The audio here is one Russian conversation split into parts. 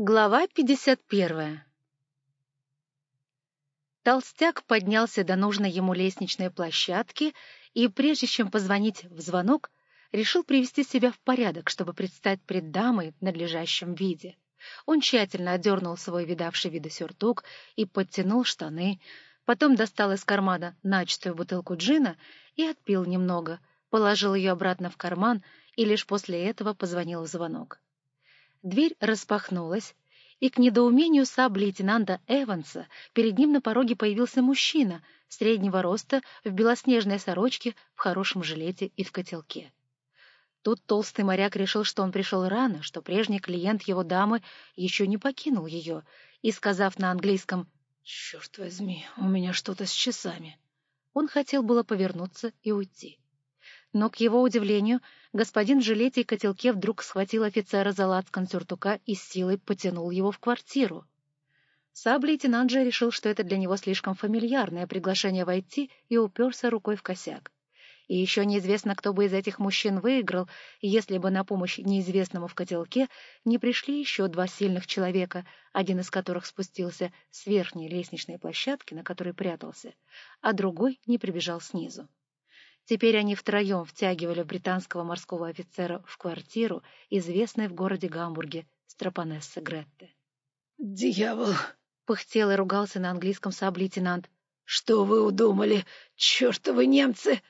Глава 51 Толстяк поднялся до нужной ему лестничной площадки и, прежде чем позвонить в звонок, решил привести себя в порядок, чтобы предстать пред дамой в надлежащем виде. Он тщательно одернул свой видавший виды сюртук и подтянул штаны, потом достал из кармана начатую бутылку джина и отпил немного, положил ее обратно в карман и лишь после этого позвонил в звонок. Дверь распахнулась, и к недоумению саб-лейтенанта Эванса перед ним на пороге появился мужчина среднего роста в белоснежной сорочке, в хорошем жилете и в котелке. Тут толстый моряк решил, что он пришел рано, что прежний клиент его дамы еще не покинул ее, и, сказав на английском «Черт возьми, у меня что-то с часами», он хотел было повернуться и уйти но, к его удивлению, господин в котелке вдруг схватил офицера за лацкан сюртука и силой потянул его в квартиру. Саб-лейтенант же решил, что это для него слишком фамильярное приглашение войти, и уперся рукой в косяк. И еще неизвестно, кто бы из этих мужчин выиграл, если бы на помощь неизвестному в котелке не пришли еще два сильных человека, один из которых спустился с верхней лестничной площадки, на которой прятался, а другой не прибежал снизу. Теперь они втроем втягивали британского морского офицера в квартиру, известной в городе Гамбурге, Стропанесса Гретте. «Дьявол!» — пыхтел и ругался на английском саб-лейтенант. «Что вы удумали? Чертовы немцы!»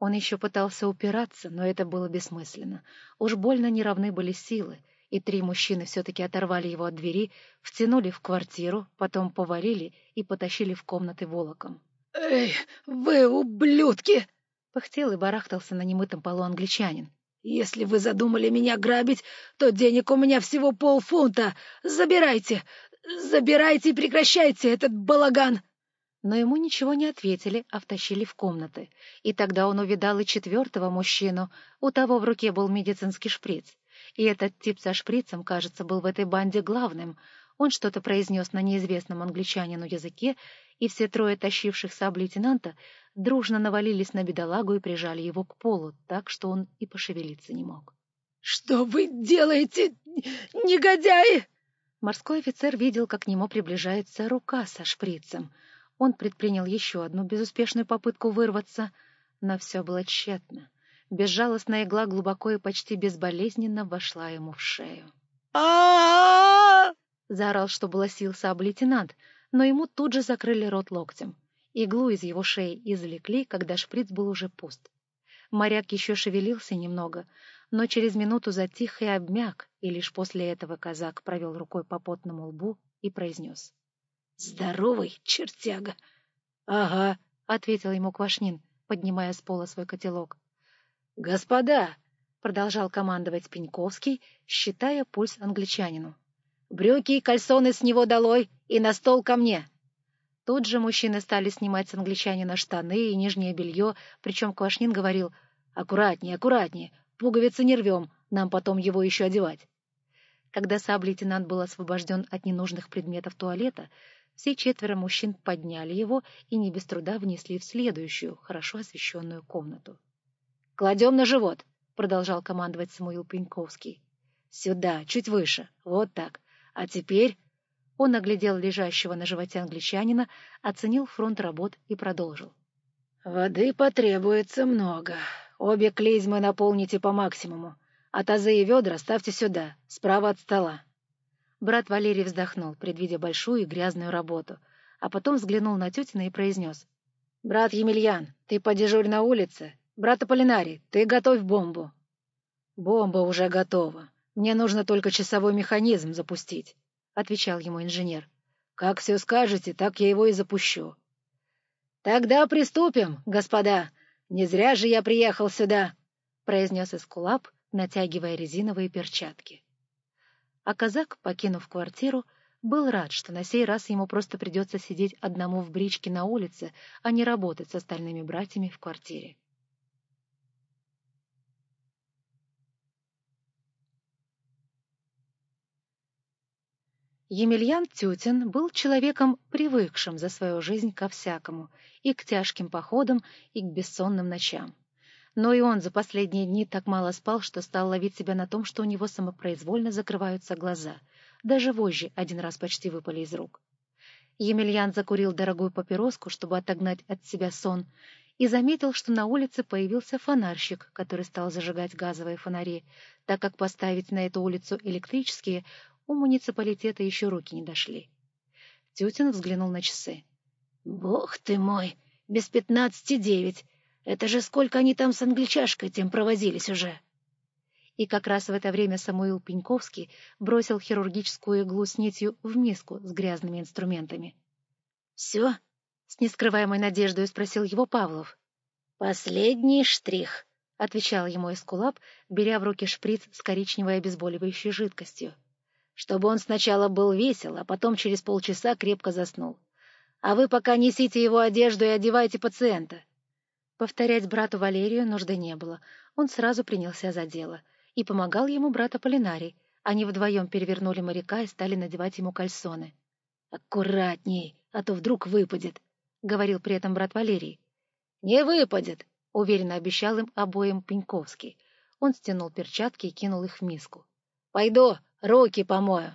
Он еще пытался упираться, но это было бессмысленно. Уж больно неравны были силы, и три мужчины все-таки оторвали его от двери, втянули в квартиру, потом повалили и потащили в комнаты волоком. «Эй, вы ублюдки!» Пыхтел и барахтался на немытом полу англичанин. «Если вы задумали меня грабить, то денег у меня всего полфунта. Забирайте! Забирайте и прекращайте этот балаган!» Но ему ничего не ответили, а втащили в комнаты. И тогда он увидал и четвертого мужчину. У того в руке был медицинский шприц. И этот тип со шприцем, кажется, был в этой банде главным. Он что-то произнес на неизвестном англичанину языке, и все трое тащивших саб-лейтенанта дружно навалились на бедолагу и прижали его к полу, так что он и пошевелиться не мог. — Что вы делаете, негодяи? Морской офицер видел, как к нему приближается рука со шприцем. Он предпринял еще одну безуспешную попытку вырваться, но все было тщетно. Безжалостная игла глубоко и почти безболезненно вошла ему в шею. а заорал, что было сил саб-лейтенант, но ему тут же закрыли рот локтем. Иглу из его шеи извлекли, когда шприц был уже пуст. Моряк еще шевелился немного, но через минуту затих и обмяк, и лишь после этого казак провел рукой по потному лбу и произнес. — Здоровый чертяга! — Ага, — ответил ему Квашнин, поднимая с пола свой котелок. — Господа! — продолжал командовать Пеньковский, считая пульс англичанину. — Брюки и кальсоны с него долой и на стол ко мне! — Тут же мужчины стали снимать с англичанина штаны и нижнее белье, причем Квашнин говорил «Аккуратнее, аккуратнее, пуговицы не рвем, нам потом его еще одевать». Когда саб-лейтенант был освобожден от ненужных предметов туалета, все четверо мужчин подняли его и не без труда внесли в следующую, хорошо освещенную комнату. «Кладем на живот», — продолжал командовать Самуил Пеньковский. «Сюда, чуть выше, вот так. А теперь он оглядел лежащего на животе англичанина, оценил фронт работ и продолжил. «Воды потребуется много. Обе клизмы наполните по максимуму. А тазы и ведра ставьте сюда, справа от стола». Брат Валерий вздохнул, предвидя большую и грязную работу, а потом взглянул на тетина и произнес. «Брат Емельян, ты подежурь на улице. Брат Аполлинарий, ты готовь бомбу». «Бомба уже готова. Мне нужно только часовой механизм запустить». — отвечал ему инженер. — Как все скажете, так я его и запущу. — Тогда приступим, господа. Не зря же я приехал сюда, — произнес Эскулап, натягивая резиновые перчатки. А казак, покинув квартиру, был рад, что на сей раз ему просто придется сидеть одному в бричке на улице, а не работать с остальными братьями в квартире. Емельян Тютин был человеком, привыкшим за свою жизнь ко всякому, и к тяжким походам, и к бессонным ночам. Но и он за последние дни так мало спал, что стал ловить себя на том, что у него самопроизвольно закрываются глаза. даже вожжи один раз почти выпали из рук. Емельян закурил дорогую папироску, чтобы отогнать от себя сон, и заметил, что на улице появился фонарщик, который стал зажигать газовые фонари, так как поставить на эту улицу электрические у муниципалитета еще руки не дошли. Тютин взглянул на часы. «Бог ты мой! Без пятнадцати девять! Это же сколько они там с англичашкой тем провозились уже!» И как раз в это время Самуил Пеньковский бросил хирургическую иглу с нитью в миску с грязными инструментами. «Все?» — с нескрываемой надеждой спросил его Павлов. «Последний штрих», — отвечал ему Эскулап, беря в руки шприц с коричневой обезболивающей жидкостью. «Чтобы он сначала был весел, а потом через полчаса крепко заснул. А вы пока несите его одежду и одевайте пациента». Повторять брату Валерию нужды не было. Он сразу принялся за дело — и помогал ему брат Аполлинарий. Они вдвоем перевернули моряка и стали надевать ему кальсоны. «Аккуратней, а то вдруг выпадет», — говорил при этом брат Валерий. «Не выпадет», — уверенно обещал им обоим Пеньковский. Он стянул перчатки и кинул их в миску. «Пойду, руки помою».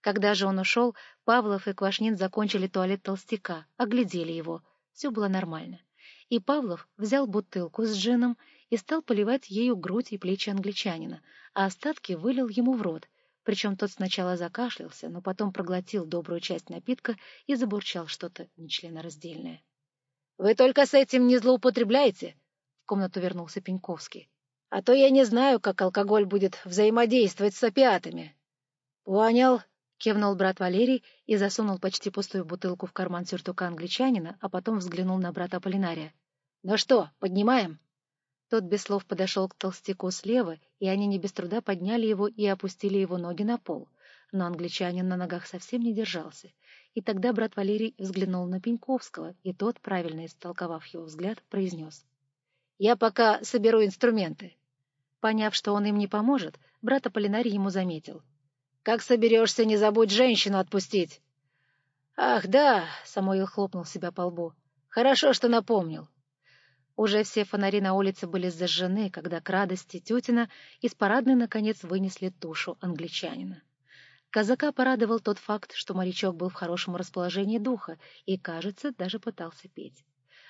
Когда же он ушел, Павлов и Квашнин закончили туалет толстяка, оглядели его. Все было нормально. И Павлов взял бутылку с джином и стал поливать ею грудь и плечи англичанина, а остатки вылил ему в рот, причем тот сначала закашлялся, но потом проглотил добрую часть напитка и забурчал что-то нечленораздельное. — Вы только с этим не злоупотребляете? — в комнату вернулся Пеньковский. — А то я не знаю, как алкоголь будет взаимодействовать с опиатами. — Понял, — кивнул брат Валерий и засунул почти пустую бутылку в карман сюртука англичанина, а потом взглянул на брата Полинария. — Ну что, поднимаем? — тот без слов подошел к толстяку слева, и они не без труда подняли его и опустили его ноги на пол. Но англичанин на ногах совсем не держался. И тогда брат Валерий взглянул на Пеньковского, и тот, правильно истолковав его взгляд, произнес. «Я пока соберу инструменты». Поняв, что он им не поможет, брат Аполлинарий ему заметил. «Как соберешься, не забудь женщину отпустить!» «Ах, да!» — Самуил хлопнул себя по лбу. «Хорошо, что напомнил. Уже все фонари на улице были зажжены, когда к радости Тютина из парадной, наконец, вынесли тушу англичанина. Казака порадовал тот факт, что морячок был в хорошем расположении духа и, кажется, даже пытался петь.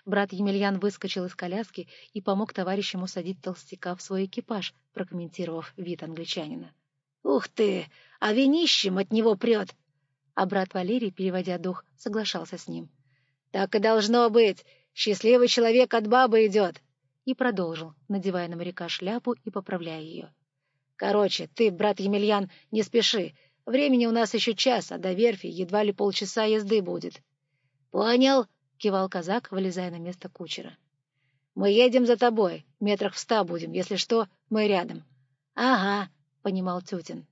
Брат Емельян выскочил из коляски и помог товарищам усадить толстяка в свой экипаж, прокомментировав вид англичанина. «Ух ты! А винищем от него прет!» А брат Валерий, переводя дух, соглашался с ним. «Так и должно быть! Счастливый человек от бабы идет!» И продолжил, надевая на моряка шляпу и поправляя ее. «Короче, ты, брат Емельян, не спеши. Времени у нас еще час, а до верфи едва ли полчаса езды будет». «Понял», — кивал казак, вылезая на место кучера. «Мы едем за тобой. Метрах в ста будем. Если что, мы рядом». «Ага», — понимал Тютин.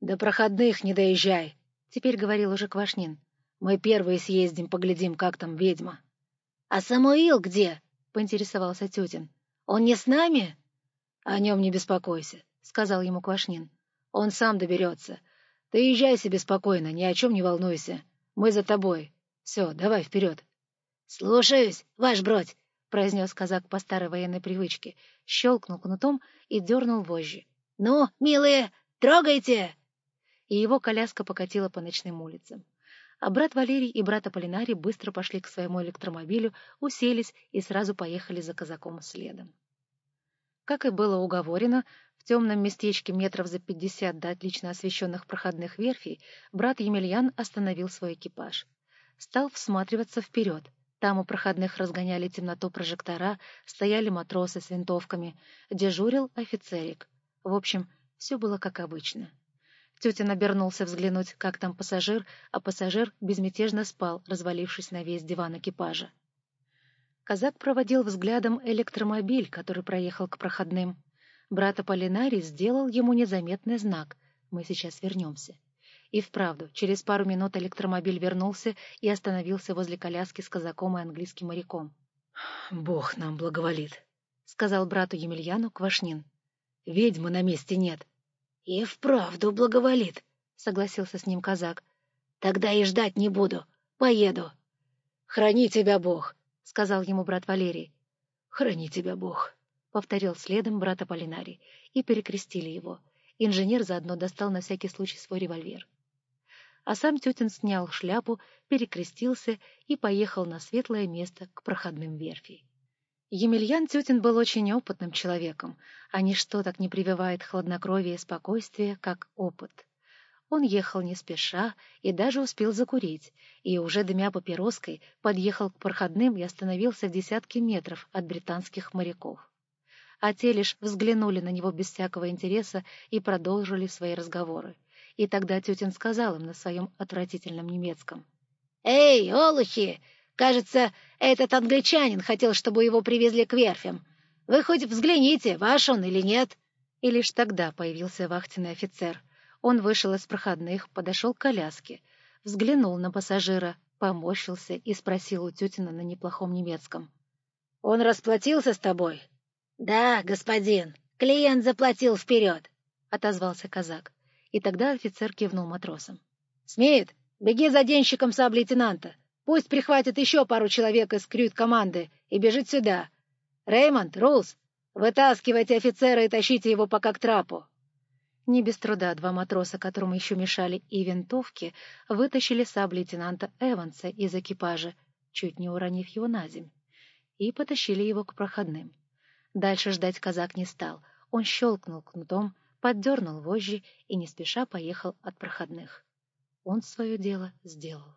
«До проходных не доезжай», — теперь говорил уже Квашнин. «Мы первые съездим, поглядим, как там ведьма». — А Самуил где? — поинтересовался Тютин. — Он не с нами? — О нем не беспокойся, — сказал ему Квашнин. — Он сам доберется. Ты езжай себе спокойно, ни о чем не волнуйся. Мы за тобой. Все, давай вперед. — Слушаюсь, ваш бродь, — произнес казак по старой военной привычке, щелкнул кнутом и дернул вожжи. — Ну, милые, трогайте! И его коляска покатила по ночным улицам а брат Валерий и брат Аполлинарий быстро пошли к своему электромобилю, уселись и сразу поехали за казаком следом. Как и было уговорено, в темном местечке метров за пятьдесят до отлично освещенных проходных верфей брат Емельян остановил свой экипаж. Стал всматриваться вперед. Там у проходных разгоняли темноту прожектора, стояли матросы с винтовками, дежурил офицерик. В общем, все было как обычно. Тетя обернулся взглянуть, как там пассажир, а пассажир безмятежно спал, развалившись на весь диван экипажа. Казак проводил взглядом электромобиль, который проехал к проходным. Брат Аполлинарий сделал ему незаметный знак «Мы сейчас вернемся». И вправду, через пару минут электромобиль вернулся и остановился возле коляски с казаком и английским моряком. «Бог нам благоволит», — сказал брату Емельяну Квашнин. «Ведьмы на месте нет». «И вправду благоволит», — согласился с ним казак. «Тогда и ждать не буду. Поеду». «Храни тебя Бог», — сказал ему брат Валерий. «Храни тебя Бог», — повторил следом брат Аполлинарий, и перекрестили его. Инженер заодно достал на всякий случай свой револьвер. А сам Тютин снял шляпу, перекрестился и поехал на светлое место к проходным верфей. Емельян Тютин был очень опытным человеком, а ничто так не прививает хладнокровие и спокойствие, как опыт. Он ехал не спеша и даже успел закурить, и уже дымя папироской подъехал к проходным и остановился в десятке метров от британских моряков. А те лишь взглянули на него без всякого интереса и продолжили свои разговоры. И тогда тетин сказал им на своем отвратительном немецком. «Эй, олухи! Кажется, этот англичанин хотел, чтобы его привезли к верфям. Вы хоть взгляните, ваш он или нет?» И лишь тогда появился вахтенный офицер. Он вышел из проходных, подошел к коляске, взглянул на пассажира, поморщился и спросил у тетина на неплохом немецком. — Он расплатился с тобой? — Да, господин. Клиент заплатил вперед, — отозвался казак. И тогда офицер кивнул матросам. — Смит, беги за денщиком саб-лейтенанта. Пусть прихватит еще пару человек из крют-команды и бежит сюда. Реймонд, Рулс, вытаскивайте офицера и тащите его пока к трапу. Не без труда два матроса, которым еще мешали и винтовки, вытащили саб-лейтенанта Эванса из экипажа, чуть не уронив его на земь, и потащили его к проходным. Дальше ждать казак не стал. Он щелкнул кнутом, поддернул вожжи и не спеша поехал от проходных. Он свое дело сделал.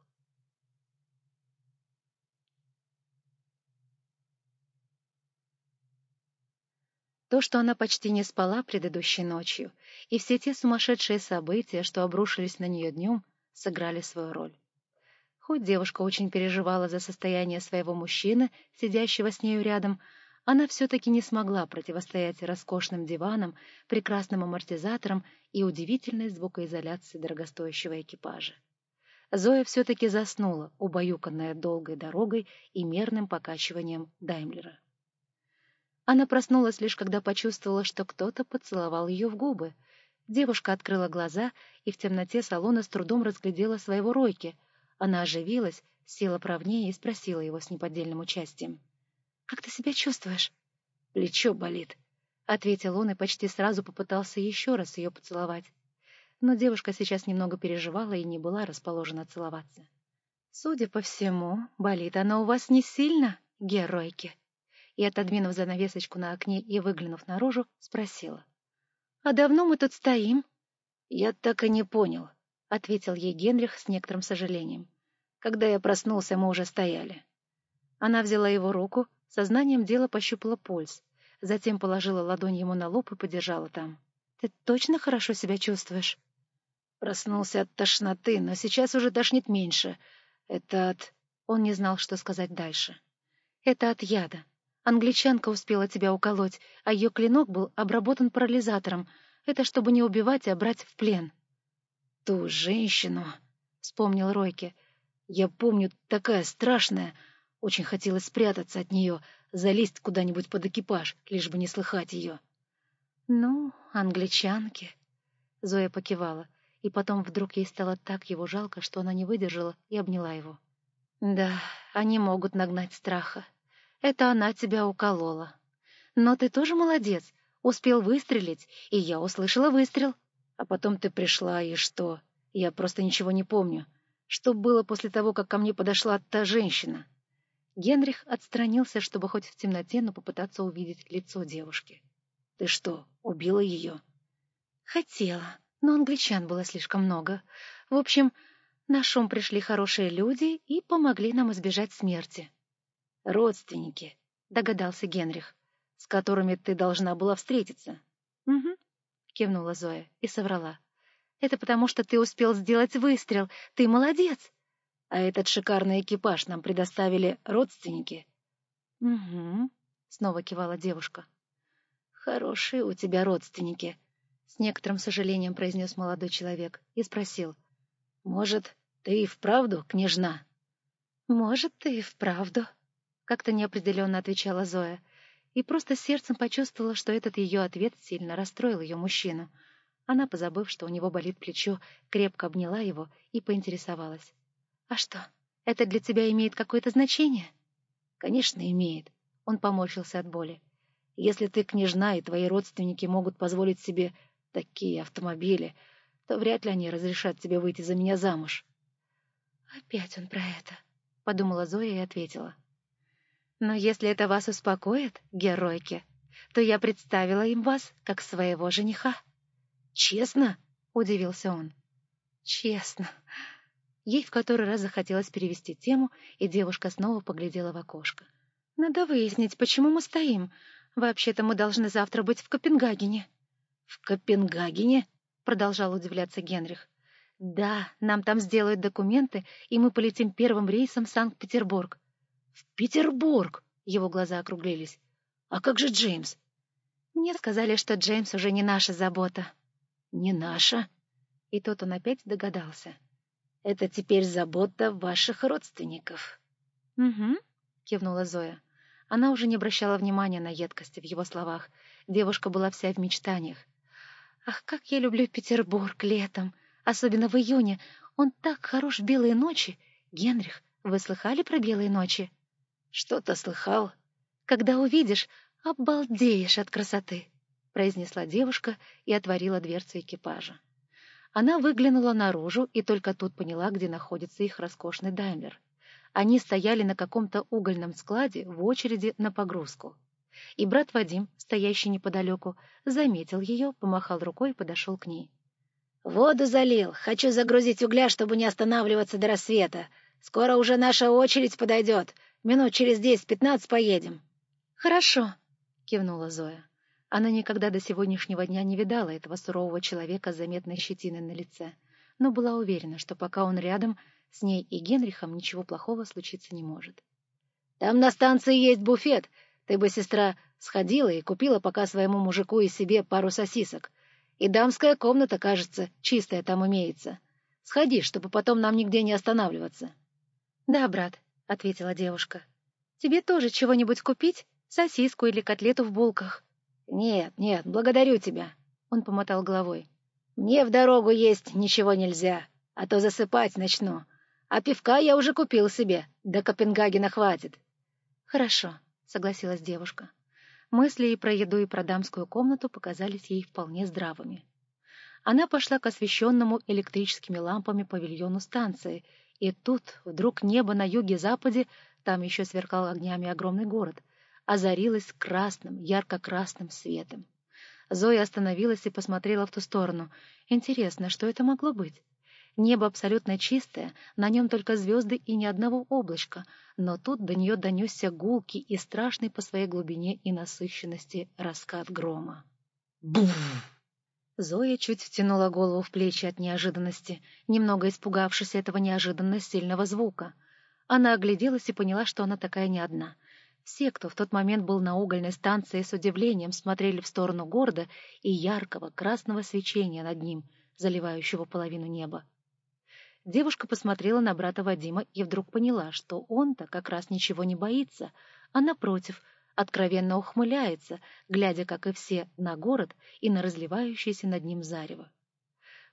То, что она почти не спала предыдущей ночью, и все те сумасшедшие события, что обрушились на нее днем, сыграли свою роль. Хоть девушка очень переживала за состояние своего мужчины, сидящего с нею рядом, она все-таки не смогла противостоять роскошным диванам, прекрасным амортизаторам и удивительной звукоизоляции дорогостоящего экипажа. Зоя все-таки заснула, убаюканная долгой дорогой и мерным покачиванием Даймлера. Она проснулась лишь когда почувствовала, что кто-то поцеловал ее в губы. Девушка открыла глаза и в темноте салона с трудом разглядела своего Ройки. Она оживилась, села правнее и спросила его с неподдельным участием. — Как ты себя чувствуешь? — Плечо болит, — ответил он и почти сразу попытался еще раз ее поцеловать. Но девушка сейчас немного переживала и не была расположена целоваться. — Судя по всему, болит она у вас не сильно, геройки и, отодвинув занавесочку на окне и выглянув наружу, спросила. — А давно мы тут стоим? — Я так и не понял, — ответил ей Генрих с некоторым сожалением. Когда я проснулся, мы уже стояли. Она взяла его руку, сознанием дела пощупала пульс, затем положила ладонь ему на лоб и подержала там. — Ты точно хорошо себя чувствуешь? Проснулся от тошноты, но сейчас уже тошнит меньше. Это от... Он не знал, что сказать дальше. Это от яда. Англичанка успела тебя уколоть, а ее клинок был обработан парализатором. Это чтобы не убивать, а брать в плен. — Ту женщину, — вспомнил Ройке. — Я помню, такая страшная. Очень хотелось спрятаться от нее, залезть куда-нибудь под экипаж, лишь бы не слыхать ее. — Ну, англичанки. Зоя покивала, и потом вдруг ей стало так его жалко, что она не выдержала и обняла его. — Да, они могут нагнать страха. Это она тебя уколола. Но ты тоже молодец. Успел выстрелить, и я услышала выстрел. А потом ты пришла, и что? Я просто ничего не помню. Что было после того, как ко мне подошла та женщина? Генрих отстранился, чтобы хоть в темноте, но попытаться увидеть лицо девушки. Ты что, убила ее? Хотела, но англичан было слишком много. В общем, на шум пришли хорошие люди и помогли нам избежать смерти. «Родственники», — догадался Генрих, — «с которыми ты должна была встретиться». «Угу», — кивнула Зоя и соврала. «Это потому, что ты успел сделать выстрел. Ты молодец!» «А этот шикарный экипаж нам предоставили родственники». «Угу», — снова кивала девушка. «Хорошие у тебя родственники», — с некоторым сожалением произнес молодой человек и спросил. «Может, ты и вправду княжна?» «Может, ты и вправду», как-то неопределенно отвечала Зоя. И просто сердцем почувствовала, что этот ее ответ сильно расстроил ее мужчину. Она, позабыв, что у него болит плечо, крепко обняла его и поинтересовалась. «А что, это для тебя имеет какое-то значение?» «Конечно, имеет». Он поморщился от боли. «Если ты княжна, и твои родственники могут позволить себе такие автомобили, то вряд ли они разрешат тебе выйти за меня замуж. «Опять он про это», — подумала Зоя и ответила. «Но если это вас успокоит, геройки, то я представила им вас как своего жениха». «Честно?» — удивился он. «Честно». Ей в который раз захотелось перевести тему, и девушка снова поглядела в окошко. «Надо выяснить, почему мы стоим. Вообще-то мы должны завтра быть в Копенгагене». «В Копенгагене?» — продолжал удивляться Генрих. «Да, нам там сделают документы, и мы полетим первым рейсом в Санкт-Петербург». «В Петербург?» — его глаза округлились. «А как же Джеймс?» «Мне сказали, что Джеймс уже не наша забота». «Не наша?» И тут он опять догадался. «Это теперь забота ваших родственников». «Угу», — кивнула Зоя. Она уже не обращала внимания на едкости в его словах. Девушка была вся в мечтаниях. «Ах, как я люблю Петербург летом! Особенно в июне. Он так хорош в белые ночи. Генрих, вы слыхали про белые ночи?» «Что-то слыхал». «Когда увидишь, обалдеешь от красоты», — произнесла девушка и отворила дверцу экипажа. Она выглянула наружу и только тут поняла, где находится их роскошный даймлер. Они стояли на каком-то угольном складе в очереди на погрузку. И брат Вадим, стоящий неподалеку, заметил ее, помахал рукой и подошел к ней. «Воду залил. Хочу загрузить угля, чтобы не останавливаться до рассвета. Скоро уже наша очередь подойдет. Минут через десять-пятнадцать поедем». «Хорошо», — кивнула Зоя. Она никогда до сегодняшнего дня не видала этого сурового человека с заметной щетиной на лице, но была уверена, что пока он рядом, с ней и Генрихом ничего плохого случиться не может. «Там на станции есть буфет. Ты бы, сестра, сходила и купила пока своему мужику и себе пару сосисок. И дамская комната, кажется, чистая там имеется. Сходи, чтобы потом нам нигде не останавливаться. — Да, брат, — ответила девушка. — Тебе тоже чего-нибудь купить? Сосиску или котлету в булках? — Нет, нет, благодарю тебя, — он помотал головой. — Мне в дорогу есть ничего нельзя, а то засыпать начну. А пивка я уже купил себе, до Копенгагена хватит. — Хорошо, — согласилась девушка. Мысли и про еду, и про дамскую комнату показались ей вполне здравыми. Она пошла к освещенному электрическими лампами павильону станции, и тут вдруг небо на юге-западе, там еще сверкал огнями огромный город, озарилось красным, ярко-красным светом. Зоя остановилась и посмотрела в ту сторону. Интересно, что это могло быть? Небо абсолютно чистое, на нем только звезды и ни одного облачка, но тут до нее донесся гулкий и страшный по своей глубине и насыщенности раскат грома. Буф! Зоя чуть втянула голову в плечи от неожиданности, немного испугавшись этого неожиданно сильного звука. Она огляделась и поняла, что она такая не одна. Все, кто в тот момент был на угольной станции, с удивлением смотрели в сторону города и яркого красного свечения над ним, заливающего половину неба. Девушка посмотрела на брата Вадима и вдруг поняла, что он-то как раз ничего не боится, а, напротив, откровенно ухмыляется, глядя, как и все, на город и на разливающееся над ним зарево.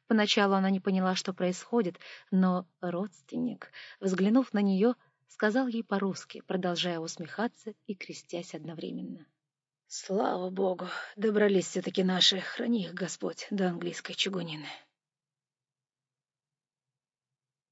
Поначалу она не поняла, что происходит, но родственник, взглянув на нее, сказал ей по-русски, продолжая усмехаться и крестясь одновременно. «Слава богу, добрались все-таки наши, храни их Господь, до английской чугунины».